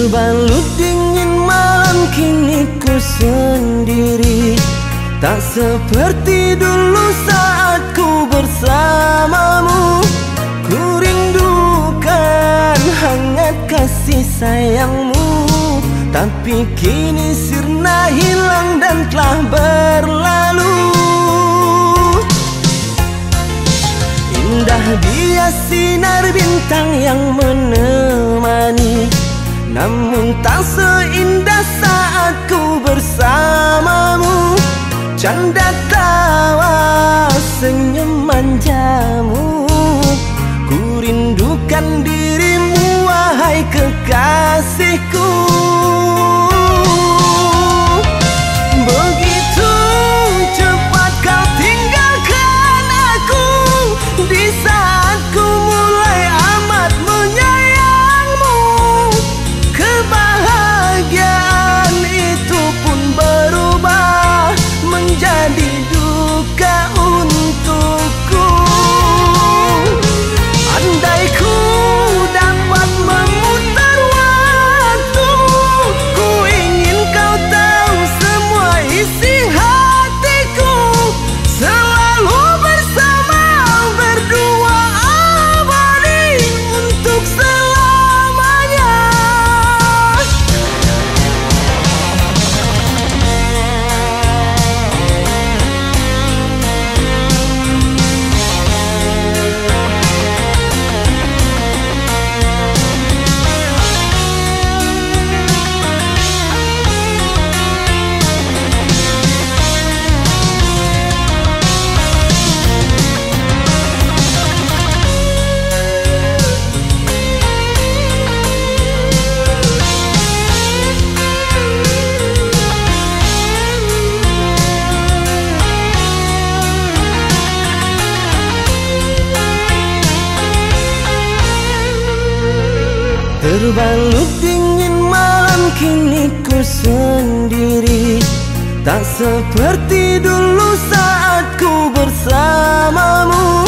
Terbalut dingin malam kini ku sendiri. Tak seperti dulu saat ku bersamamu. Ku rindukan hangat kasih sayangmu. Tapi kini sirna hilang dan telah berlalu. Indah dia sinar bintang yang menemani Namun tak seindah saat ku bersamamu. Canda tawa senyum manjamu. Ku rindukan dirimu wahai kekasihku Terbalut dingin malam kini ku sendiri. Tak seperti dulu saat ku bersamamu.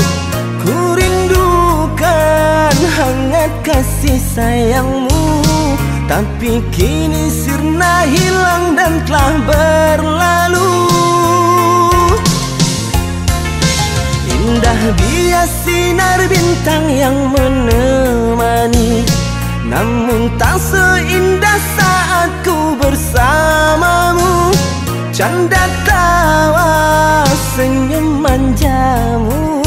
Ku rindukan hangat kasih sayangmu. Tapi kini sirna hilang dan telah berlalu. Indah dia sinar bintang yang menemani namun tak seindah saat ku bersamamu. Canda tawa senyum manjamu.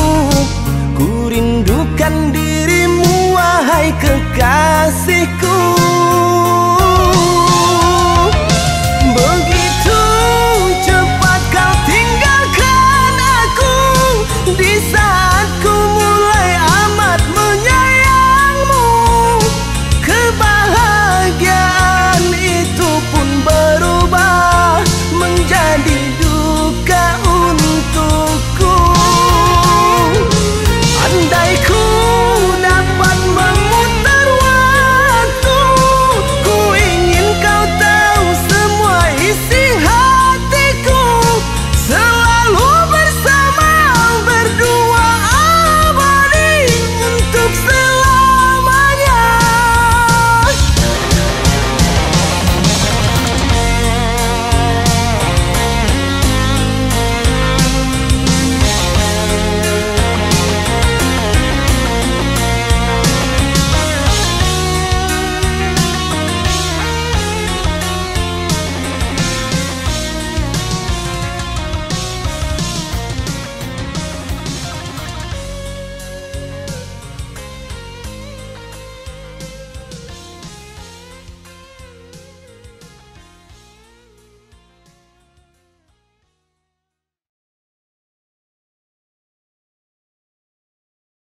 Ku rindukan dirimu wahai kekasihku